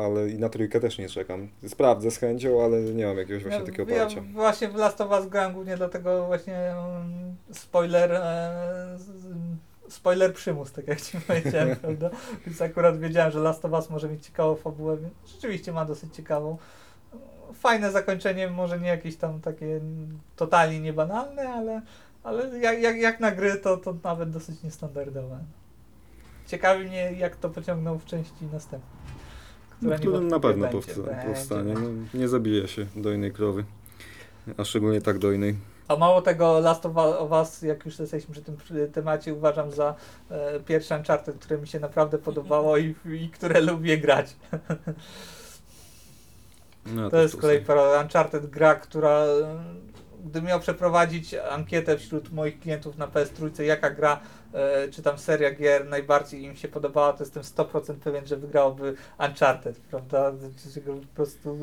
Speaker 2: ale i na trójkę też nie czekam. Sprawdzę z chęcią, ale nie mam jakiegoś właśnie
Speaker 3: ja,
Speaker 2: takiego
Speaker 3: ja
Speaker 2: oparcia.
Speaker 3: właśnie w Last of Us grałem głównie dlatego właśnie um, spoiler e, z- spoiler przymus, tak jak ci powiedziałem, prawda? Więc akurat wiedziałem, że Last of Us może mieć ciekawą fabułę, więc rzeczywiście ma dosyć ciekawą. Fajne zakończenie, może nie jakieś tam takie totalnie niebanalne, ale, ale jak, jak, jak na gry to, to nawet dosyć niestandardowe. Ciekawi mnie, jak to pociągną w części następnej.
Speaker 2: No,
Speaker 3: która
Speaker 2: którym na pewno
Speaker 3: będzie,
Speaker 2: powsta-
Speaker 3: będzie.
Speaker 2: powstanie. No, nie zabije się dojnej krowy. A szczególnie tak dojnej.
Speaker 3: A mało tego, Last of Us, jak już jesteśmy przy tym temacie, uważam za e, pierwszy Uncharted, które mi się naprawdę podobało i, i które lubię grać.
Speaker 2: No,
Speaker 3: To jest para- Uncharted gra, która e, gdybym miał przeprowadzić ankietę wśród moich klientów na PS3, jaka gra, e, czy tam seria gier najbardziej im się podobała, to jestem 100% pewien, że wygrałoby Uncharted, prawda? Po prostu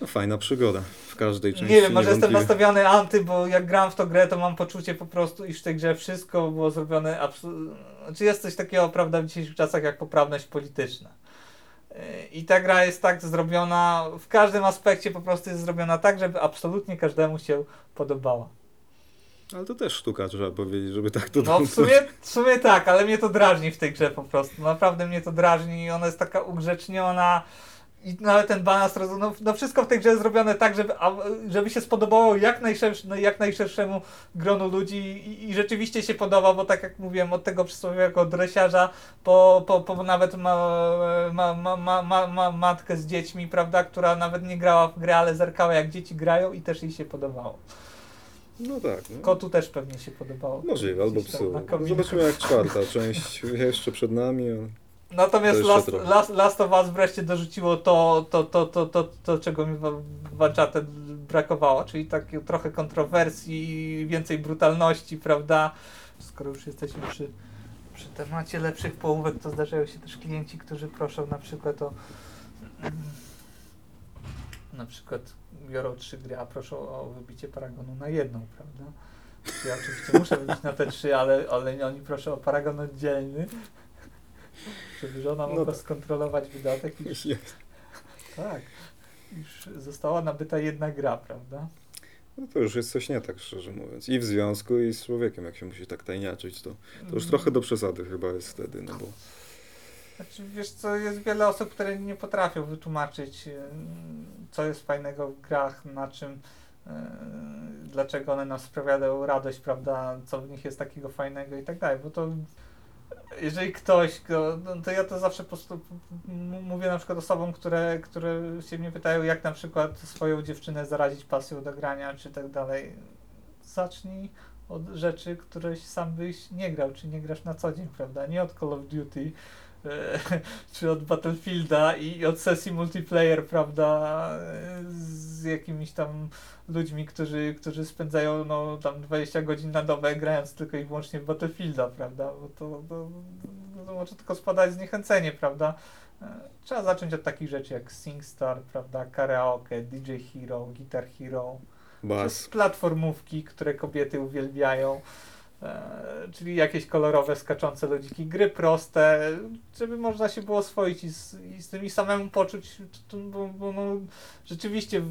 Speaker 2: No, fajna przygoda w każdej części.
Speaker 3: Nie wiem, może jestem nastawiony anty, bo jak gram w tą grę, to mam poczucie po prostu, iż w tej grze wszystko było zrobione absolutnie. Znaczy jest coś takiego, prawda, w dzisiejszych czasach jak poprawność polityczna. Yy, I ta gra jest tak zrobiona, w każdym aspekcie po prostu jest zrobiona tak, żeby absolutnie każdemu się podobała.
Speaker 2: Ale to też sztuka, trzeba powiedzieć, żeby tak to
Speaker 3: No w sumie, w sumie tak, ale mnie to drażni w tej grze po prostu. Naprawdę mnie to drażni i ona jest taka ugrzeczniona i nawet ten balans, no, no wszystko w tej grze jest zrobione tak, żeby, żeby się spodobało jak, najszersz, no, jak najszerszemu gronu ludzi i, i, rzeczywiście się podoba, bo tak jak mówiłem, od tego przysłowiowego dresiarza po, po, po nawet ma, ma, ma, ma, ma, ma matkę z dziećmi, prawda, która nawet nie grała w grę, ale zerkała jak dzieci grają i też jej się podobało.
Speaker 2: No tak. No.
Speaker 3: Kotu też pewnie się podobało.
Speaker 2: Możliwe, albo psu.
Speaker 3: kominku.
Speaker 2: Zobaczymy jak czwarta część jeszcze przed nami.
Speaker 3: Natomiast Last. Last, Last of Us wreszcie dorzuciło to, to, to, to, to, to czego mi w Uncharted brakowało, czyli takie trochę kontrowersji, więcej brutalności, prawda? Skoro już jesteśmy przy, przy temacie lepszych połówek, to zdarzają się też klienci, którzy proszą na przykład o na przykład biorą trzy gry, a proszą o wybicie paragonu na jedną, prawda? Ja oczywiście muszę wybić na te trzy, ale, ale oni proszą o paragon oddzielny, żeby żona
Speaker 2: No
Speaker 3: mogła
Speaker 2: tak.
Speaker 3: skontrolować wydatek i tak, już została nabyta jedna gra, prawda?
Speaker 2: No to już jest coś nie tak, szczerze mówiąc. I w związku, i z człowiekiem, jak się musi tak tajniaczyć, to, to już trochę do przesady chyba jest wtedy, no bo...
Speaker 3: Znaczy, wiesz co, jest wiele osób, które nie potrafią wytłumaczyć, y, co jest fajnego w grach, na czym, y, dlaczego one nam sprawiają radość, prawda, co w nich jest takiego fajnego i tak dalej, bo to jeżeli ktoś, go- no to ja to zawsze po prostu mówię na przykład osobom, które, które się mnie pytają, jak na przykład swoją dziewczynę zarazić pasją do grania, czy tak dalej. Zacznij od rzeczy, któreś sam byś nie grał, czy nie grasz na co dzień, prawda? Nie od Call of Duty, czy od Battlefielda i od sesji multiplayer, prawda? e, Z jakimiś tam ludźmi, którzy, którzy spędzają no, tam 20 godzin na dobę grając tylko i wyłącznie w Battlefielda, prawda? Bo to, to, to, to może tylko spadać zniechęcenie, prawda? E, Trzeba zacząć od takich rzeczy jak SingStar, prawda? Karaoke, DJ Hero, Guitar Hero,
Speaker 2: Bas.
Speaker 3: platformówki, które kobiety uwielbiają, e, czyli jakieś kolorowe, skaczące ludziki, gry proste, żeby można się było oswoić i z, i z tymi samemu poczuć, bo, bo no, rzeczywiście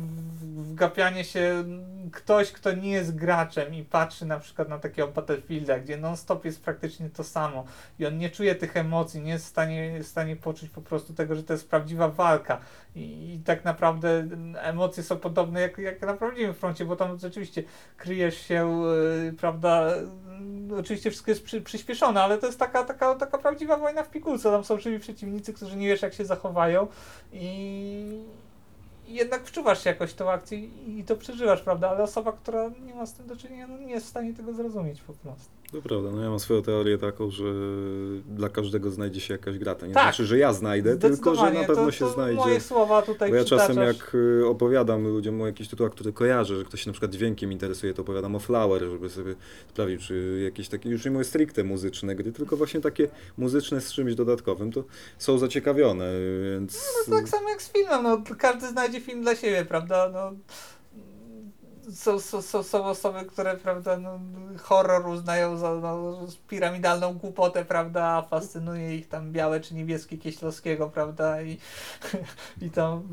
Speaker 3: wgapianie się ktoś, kto nie jest graczem i patrzy na przykład na takiego Battlefielda, gdzie non-stop jest praktycznie to samo i on nie czuje tych emocji, nie jest w stanie, w stanie poczuć po prostu tego, że to jest prawdziwa walka. I, i tak naprawdę emocje są podobne jak, jak na prawdziwym froncie, bo tam rzeczywiście kryjesz się, yy, prawda, oczywiście wszystko jest przy, przyspieszone, ale to jest taka, taka, taka prawdziwa wojna w pigułce, tam są żywi przeciwnicy, którzy nie wiesz jak się zachowają i jednak wczuwasz się jakoś tą akcję i to przeżywasz, prawda, ale osoba, która nie ma z tym do czynienia, no nie jest w stanie tego zrozumieć po prostu.
Speaker 2: To prawda, no ja mam swoją teorię taką, że dla każdego znajdzie się jakaś gra. To nie
Speaker 3: Tak.
Speaker 2: znaczy, że ja znajdę, tylko że na pewno
Speaker 3: to,
Speaker 2: się
Speaker 3: to
Speaker 2: znajdzie.
Speaker 3: moje słowa tutaj
Speaker 2: Bo ja czasem
Speaker 3: przytaczasz.
Speaker 2: jak y, opowiadam ludziom o jakichś tytułach, które kojarzę, że ktoś się na przykład dźwiękiem interesuje, to opowiadam o Flower, żeby sobie sprawdzić, czy jakieś takie, już nie mówię stricte muzyczne gry, tylko właśnie takie muzyczne z czymś dodatkowym, to są zaciekawione, więc...
Speaker 3: No tak samo jak z filmem, no każdy znajdzie film dla siebie, prawda, no są, są, są, osoby, które, prawda, no, horror uznają za no, piramidalną głupotę, prawda, a fascynuje ich tam białe czy niebieskie Kieślowskiego, prawda, i, i tam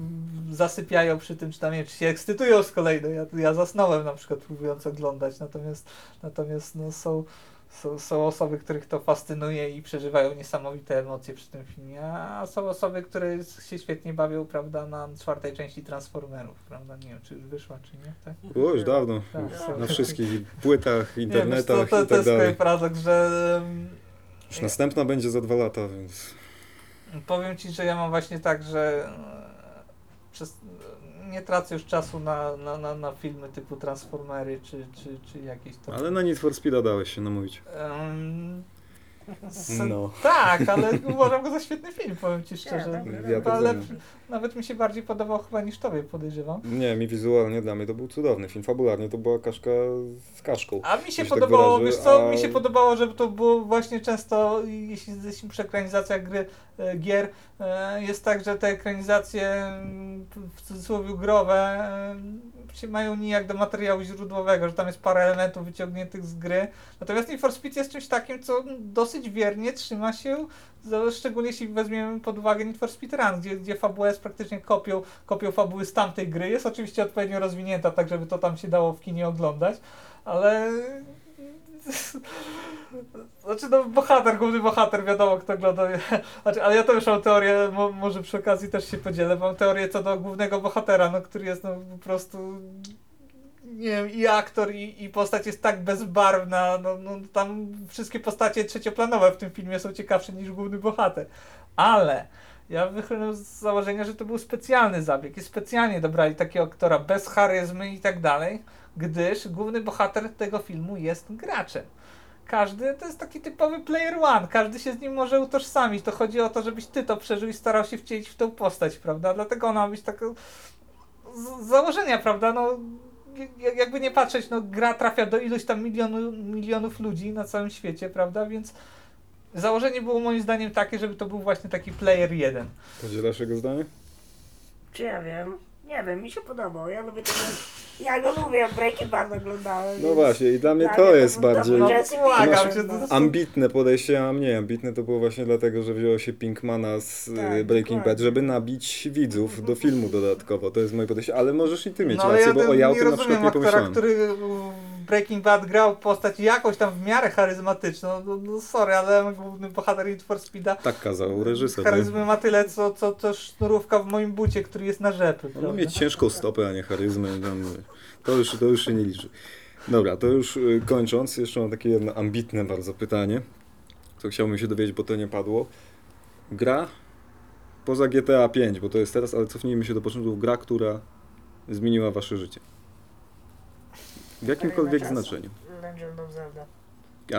Speaker 3: zasypiają przy tym, czy tam, nie, czy się ekscytują z kolei, no ja, ja zasnąłem na przykład próbując oglądać, natomiast, natomiast no, są, są, są osoby, których to fascynuje i przeżywają niesamowite emocje przy tym filmie, a są osoby, które się świetnie bawią, prawda, na czwartej części Transformerów, prawda, nie wiem, czy już wyszła, czy nie, tak?
Speaker 2: Było już dawno,
Speaker 3: Tak, są-
Speaker 2: na wszystkich płytach,
Speaker 3: Nie, wiesz
Speaker 2: internetach
Speaker 3: co, to,
Speaker 2: i
Speaker 3: to
Speaker 2: tak
Speaker 3: jest taki
Speaker 2: dalej.
Speaker 3: paradoks, że
Speaker 2: Już następna będzie za dwa lata, więc...
Speaker 3: powiem Ci, że ja mam właśnie tak, że przez, nie tracę już czasu na, na, na, na filmy typu Transformery, czy, czy, czy jakieś tam...
Speaker 2: Ale na Need for Speeda dałeś się namówić.
Speaker 3: S-
Speaker 2: No.
Speaker 3: Tak, ale uważam go za świetny film, powiem Ci szczerze.
Speaker 4: tak,
Speaker 2: Ja tak
Speaker 3: lepszy, nawet mi się bardziej podobał chyba niż Tobie, podejrzewam.
Speaker 2: Nie, mi wizualnie dla mnie to był cudowny film. Fabularnie to była kaszka z kaszką.
Speaker 3: A mi się
Speaker 2: tak
Speaker 3: podobało,
Speaker 2: wyrażę,
Speaker 3: wiesz co,
Speaker 2: a-
Speaker 3: mi się podobało, że to było właśnie często, jeśli jeśli przy ekranizacjach gry, e, gier, e, jest tak, że te ekranizacje mm, w cudzysłowie growe e, się mają nijak do materiału źródłowego, że tam jest parę elementów wyciągniętych z gry. Natomiast Need for Speed jest czymś takim, co dosyć wiernie trzyma się, szczególnie jeśli weźmiemy pod uwagę Need for Speed Run, gdzie, gdzie fabuła jest praktycznie kopią, kopią fabuły z tamtej gry. Jest oczywiście odpowiednio rozwinięta, tak żeby to tam się dało w kinie oglądać, ale Znaczy, no bohater, główny bohater, wiadomo kto ogląda. Znaczy, ale ja to już mam teorię, mo, może przy okazji też się podzielę. Mam teorię co do głównego bohatera, no, który jest no, po prostu. Nie wiem, i aktor, i, i postać jest tak bezbarwna. No, no, tam wszystkie postacie trzecioplanowe w tym filmie są ciekawsze niż główny bohater. Ale ja wychylę z założenia, że to był specjalny zabieg i specjalnie dobrali takiego aktora bez charyzmy i tak dalej, gdyż główny bohater tego filmu jest graczem. Każdy to jest taki typowy player one, każdy się z nim może utożsamić. To chodzi o to, żebyś ty to przeżył i starał się wcielić w tą postać, prawda? Dlatego ona ma być taka z założenia, prawda? No, jak- jakby nie patrzeć, no gra trafia do iluś tam milionu, milionów ludzi na całym świecie, prawda? Więc założenie było moim zdaniem takie, żeby to był właśnie taki player jeden.
Speaker 2: Podzielasz jego zdanie?
Speaker 4: Czy ja wiem? Nie wiem, mi się podobał. Ja lubię tego. Ja go lubię, Breaking Bad oglądałem.
Speaker 2: No
Speaker 4: więc
Speaker 2: właśnie i dla mnie
Speaker 4: dla
Speaker 2: to
Speaker 4: mnie
Speaker 2: jest
Speaker 4: był-
Speaker 2: bardziej
Speaker 4: był
Speaker 3: No,
Speaker 4: Jesse no.
Speaker 3: to-
Speaker 2: ambitne podejście, a mniej ambitne to było właśnie dlatego, że wzięło się Pinkmana z
Speaker 4: Tak,
Speaker 2: y, Breaking Bad,
Speaker 4: dokładnie.
Speaker 2: żeby nabić widzów do filmu dodatkowo. To jest moje podejście, ale możesz i ty mieć
Speaker 3: No ale
Speaker 2: rację,
Speaker 3: ja,
Speaker 2: bo o
Speaker 3: ten-
Speaker 2: ja o
Speaker 3: nie
Speaker 2: tym na
Speaker 3: rozumiem
Speaker 2: przykład nie
Speaker 3: aktora,
Speaker 2: pomyślałem.
Speaker 3: który Breaking Bad grał postać jakoś tam w miarę charyzmatyczną. No, no sorry, ale główny bohater Need for Speeda
Speaker 2: Tak kazał reżyser. nie?
Speaker 3: charyzmy ma tyle, co, co, co sznurówka w moim bucie, który jest na rzepy.
Speaker 2: No mieć ciężką stopę, a nie charyzmę. Tam, to, już, to już się nie liczy. Dobra, to już y, kończąc, jeszcze mam takie jedno ambitne bardzo pytanie, co chciałbym się dowiedzieć, bo to nie padło. Gra poza GTA 5, bo to jest teraz, ale cofnijmy się do początku. Gra, która zmieniła wasze życie. W jakimkolwiek znaczeniu.
Speaker 4: Legend of Zelda.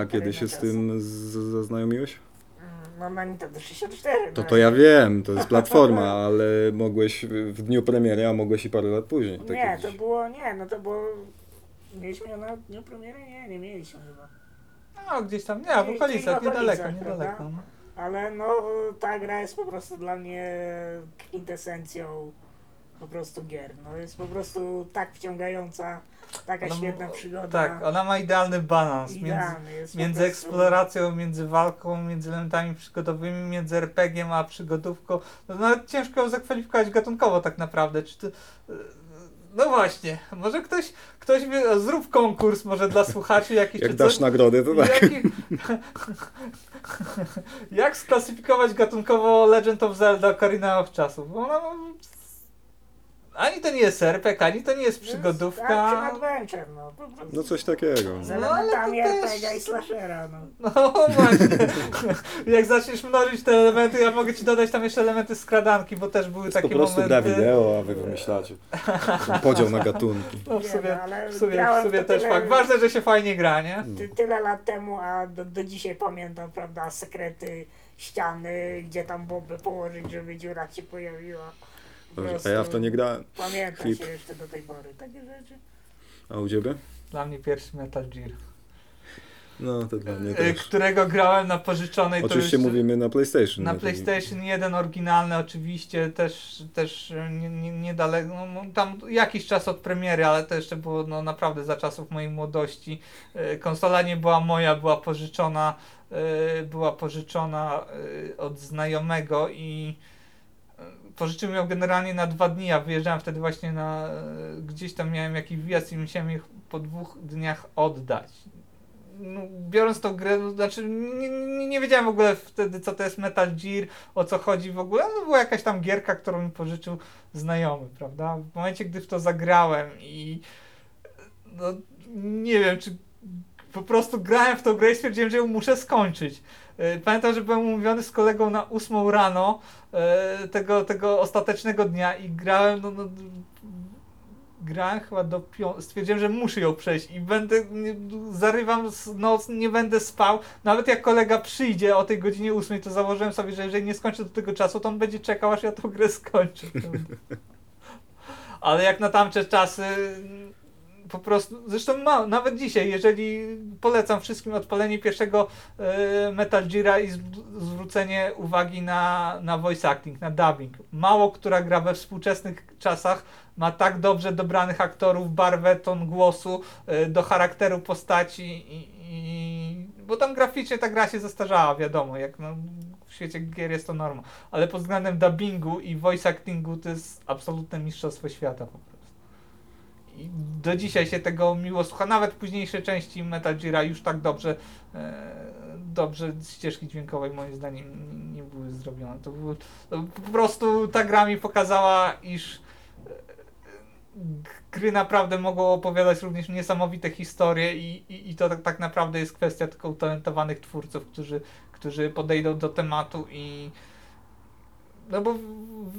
Speaker 2: A kiedy się z tym z- zaznajomiłeś?
Speaker 4: Mm, No na Nintendo 64.
Speaker 2: To
Speaker 4: no.
Speaker 2: to ja wiem, to jest platforma, ale mogłeś w dniu premiery, a mogłeś i parę lat później. tak
Speaker 4: Nie,
Speaker 2: jak
Speaker 4: to
Speaker 2: dziś.
Speaker 4: było, nie, no to było... Mieliśmy ją na dniu premiery? Nie, nie mieliśmy chyba.
Speaker 3: No gdzieś tam, nie, w okolicach,
Speaker 4: w
Speaker 3: niedaleko,
Speaker 4: okolicach,
Speaker 3: niedaleko.
Speaker 4: prawda?
Speaker 3: no.
Speaker 4: Ale no, ta gra jest po prostu dla mnie kwintesencją po prostu gier. No jest po prostu tak wciągająca, taka
Speaker 3: Ona-
Speaker 4: świetna przygoda.
Speaker 3: Tak, ona ma idealny balans między,
Speaker 4: Idealny
Speaker 3: między
Speaker 4: prostu-
Speaker 3: eksploracją, między walką, między elementami przygodowymi, między RPG-iem a przygodówką. No, nawet ciężko ją zakwalifikować gatunkowo tak naprawdę. Czy to, no właśnie, może ktoś, ktoś wie, zrób konkurs może dla słuchaczy jakiś
Speaker 2: Jak
Speaker 3: czy
Speaker 2: dasz
Speaker 3: coś.
Speaker 2: nagrodę, to tak.
Speaker 3: Jaki... Jak sklasyfikować gatunkowo Legend of Zelda Ocarina of Czasów? Bo ona... Ani to nie jest RPG, ani to nie jest przygodówka.
Speaker 4: Action adventure, no.
Speaker 2: No coś takiego.
Speaker 4: Z
Speaker 3: No, ale to
Speaker 4: elementami
Speaker 3: też-
Speaker 4: i slashera, no.
Speaker 3: No właśnie. Jak zaczniesz mnożyć te elementy, ja mogę ci dodać tam jeszcze elementy skradanki, bo też były
Speaker 2: To
Speaker 3: takie
Speaker 2: po prostu
Speaker 3: momenty.
Speaker 2: gra wideo, a wy wymyślacie. Ten Podział na gatunki.
Speaker 3: No w
Speaker 4: Nie,
Speaker 3: sumie,
Speaker 4: no, ale
Speaker 3: w sumie,
Speaker 4: grałem
Speaker 3: w sumie
Speaker 4: to
Speaker 3: też
Speaker 4: tyle-
Speaker 3: fakt. Ważne, że się fajnie gra, nie?
Speaker 4: Ty, tyle lat temu, a do, do dzisiaj pamiętam, prawda, sekrety ściany, gdzie tam bombę położyć, żeby dziura się pojawiła.
Speaker 2: A ja w to nie grałem.
Speaker 4: Pamięta
Speaker 2: Flip.
Speaker 4: się jeszcze do tej pory takie rzeczy.
Speaker 2: A u ciebie?
Speaker 3: Dla mnie pierwszy Metal Gear.
Speaker 2: No, to dla mnie
Speaker 3: Y,
Speaker 2: też.
Speaker 3: Którego grałem na pożyczonej. to
Speaker 2: Oczywiście
Speaker 3: jeszcze-
Speaker 2: mówimy na PlayStation.
Speaker 3: Na
Speaker 2: nie?
Speaker 3: PlayStation 1 oryginalny oczywiście też, też nie, nie, niedaleko, no, no, tam jakiś czas od premiery, ale to jeszcze było no, naprawdę za czasów mojej młodości. E, Konsola nie była moja, była pożyczona, e, była pożyczona e, od znajomego i e, pożyczył ją generalnie na dwa dni, ja wyjeżdżałem wtedy właśnie na, e, gdzieś tam miałem jakiś wyjazd i musiałem ich po dwóch dniach oddać no, biorąc tą grę, no, znaczy nie, nie, nie wiedziałem w ogóle wtedy, co to jest Metal Gear, o co chodzi w ogóle. No, była jakaś tam gierka, którą mi pożyczył znajomy, prawda? W momencie, gdy w to zagrałem i no, nie wiem, czy po prostu grałem w tą grę i stwierdziłem, że ją muszę skończyć. E, Pamiętam, że byłem umówiony z kolegą na 8 rano e, tego, tego ostatecznego dnia i grałem, no, no grałem chyba do piątej, stwierdziłem, że muszę ją przejść i będę, zarywam noc, nie będę spał, nawet jak kolega przyjdzie o tej godzinie ósmej, to założyłem sobie, że jeżeli nie skończę do tego czasu, to on będzie czekał, aż ja tą grę skończę. Ale jak na tamte czasy po prostu, zresztą ma, nawet dzisiaj, jeżeli polecam wszystkim odpalenie pierwszego e, Metal Geara i zw- zwrócenie uwagi na, na voice acting, na dubbing. Mało która gra we współczesnych czasach ma tak dobrze dobranych aktorów, barwę, ton głosu, e, do charakteru postaci i, i bo tam graficznie ta gra się zestarzała, wiadomo, jak no, w świecie gier jest to norma, ale pod względem dubbingu i voice actingu to jest absolutne mistrzostwo świata po prostu. Do dzisiaj się tego miło słucha, nawet późniejsze części Metal Geara już tak dobrze e, dobrze ścieżki dźwiękowej moim zdaniem nie, nie były zrobione. To, było, to po prostu ta gra mi pokazała, iż e, gry naprawdę mogą opowiadać również niesamowite historie i, i, i to tak, tak naprawdę jest kwestia tylko utalentowanych twórców, którzy, którzy podejdą do tematu i no bo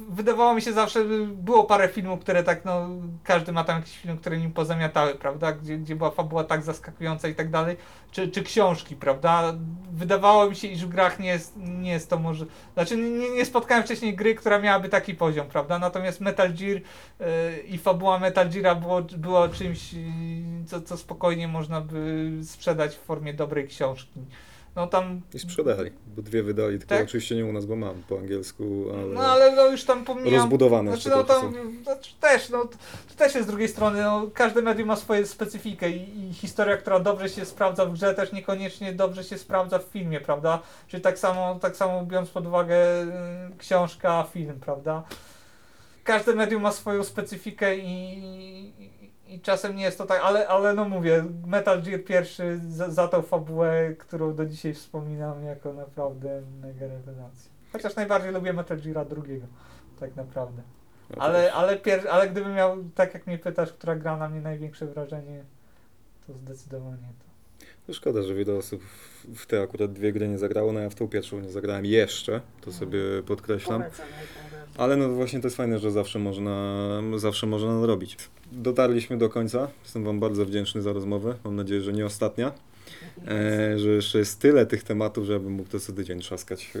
Speaker 3: wydawało mi się zawsze, było parę filmów, które tak, no, każdy ma tam jakiś film, które nim pozamiatały, prawda, gdzie, gdzie była fabuła tak zaskakująca i tak dalej, czy, czy książki, prawda, wydawało mi się, iż w grach nie jest, nie jest to może, znaczy nie, nie spotkałem wcześniej gry, która miałaby taki poziom, prawda, natomiast Metal Gear yy, i fabuła Metal Geara było, było czymś, co, co spokojnie można by sprzedać w formie dobrej książki. No tam
Speaker 2: I sprzedali, bo dwie wydali, tylko
Speaker 3: Tak?
Speaker 2: oczywiście nie u nas, bo mam po angielsku, ale,
Speaker 3: No ale no już tam pomijam.
Speaker 2: rozbudowane
Speaker 3: Znaczy no tam znaczy, też, no to to też jest z drugiej strony, no każde medium ma swoją specyfikę i, i historia, która dobrze się sprawdza w grze, też niekoniecznie dobrze się sprawdza w filmie, prawda? Czyli tak samo, tak samo biorąc pod uwagę y, książka, film, prawda? Każde medium ma swoją specyfikę i, i, czasem nie jest to tak, ale, ale no mówię, Metal Gear pierwszy za, za tą fabułę, którą do dzisiaj wspominam jako naprawdę mega rewelacja. Chociaż najbardziej lubię Metal Geara drugiego, tak naprawdę.
Speaker 2: No
Speaker 3: Ale, ale, pier, ale gdybym miał, tak jak mnie pytasz, która gra na mnie największe wrażenie, to zdecydowanie to.
Speaker 2: To szkoda, że wiele osób w- te akurat dwie gry nie zagrało, no ja w tą pierwszą nie zagrałem jeszcze, to sobie podkreślam.
Speaker 4: Polecam.
Speaker 2: Ale no właśnie to jest fajne, że zawsze można, zawsze można nadrobić. Dotarliśmy do końca. Jestem Wam bardzo wdzięczny za rozmowę. Mam nadzieję, że nie ostatnia. E, że jeszcze jest tyle tych tematów, że ja bym mógł to co tydzień trzaskać e,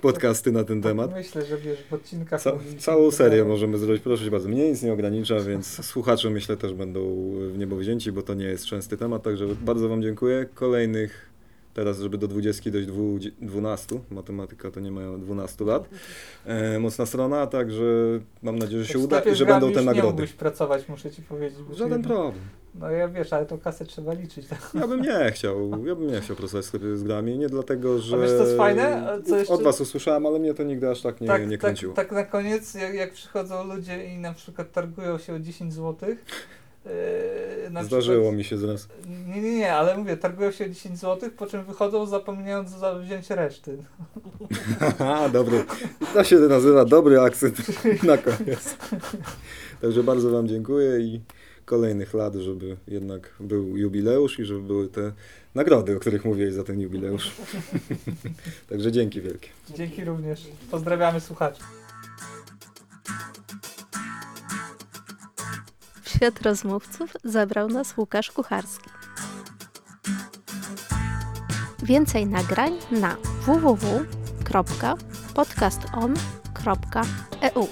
Speaker 2: podcasty na ten temat.
Speaker 3: Myślę, że wiesz, w odcinkach...
Speaker 2: Ca całą serię możemy zrobić, proszę bardzo. Mnie nic nie ogranicza, więc słuchacze myślę też będą w niebo wzięci, bo to nie jest częsty temat, także bardzo Wam dziękuję. Kolejnych, teraz żeby do 20 dojść dwu- 12, matematyka to nie mają 12 lat, e, mocna strona, także mam nadzieję, że się uda i że będą te
Speaker 3: Nie
Speaker 2: nagrody.
Speaker 3: mógłbyś pracować, muszę ci powiedzieć.
Speaker 2: Żaden problem.
Speaker 3: No ja wiesz, ale tą kasę trzeba liczyć. Tak?
Speaker 2: Ja bym nie chciał, ja bym nie chciał pracować w sklepie z grami, nie dlatego, że...
Speaker 3: wiesz, co jest fajne? A co jeszcze-
Speaker 2: Od Was usłyszałem, ale mnie to nigdy aż tak nie,
Speaker 3: tak,
Speaker 2: nie
Speaker 3: tak,
Speaker 2: kręciło.
Speaker 3: tak na koniec, jak, jak przychodzą ludzie i na przykład targują się o 10 zł. Yy, na
Speaker 2: Zdarzyło
Speaker 3: przykład,
Speaker 2: mi się zraz.
Speaker 3: Nie, nie, nie, ale mówię, targują się o 10 zł, po czym wychodzą zapominając za wziąć reszty.
Speaker 2: Dobry. To się nazywa dobry akcent na koniec. Także bardzo Wam dziękuję i kolejnych lat, żeby jednak był jubileusz i żeby były te nagrody, o których mówiłeś za ten jubileusz. Także dzięki wielkie.
Speaker 3: Dzięki również. Pozdrawiamy słuchaczy.
Speaker 1: Świat rozmówców zabrał nas Łukasz Kucharski. Więcej nagrań na www.podcaston.eu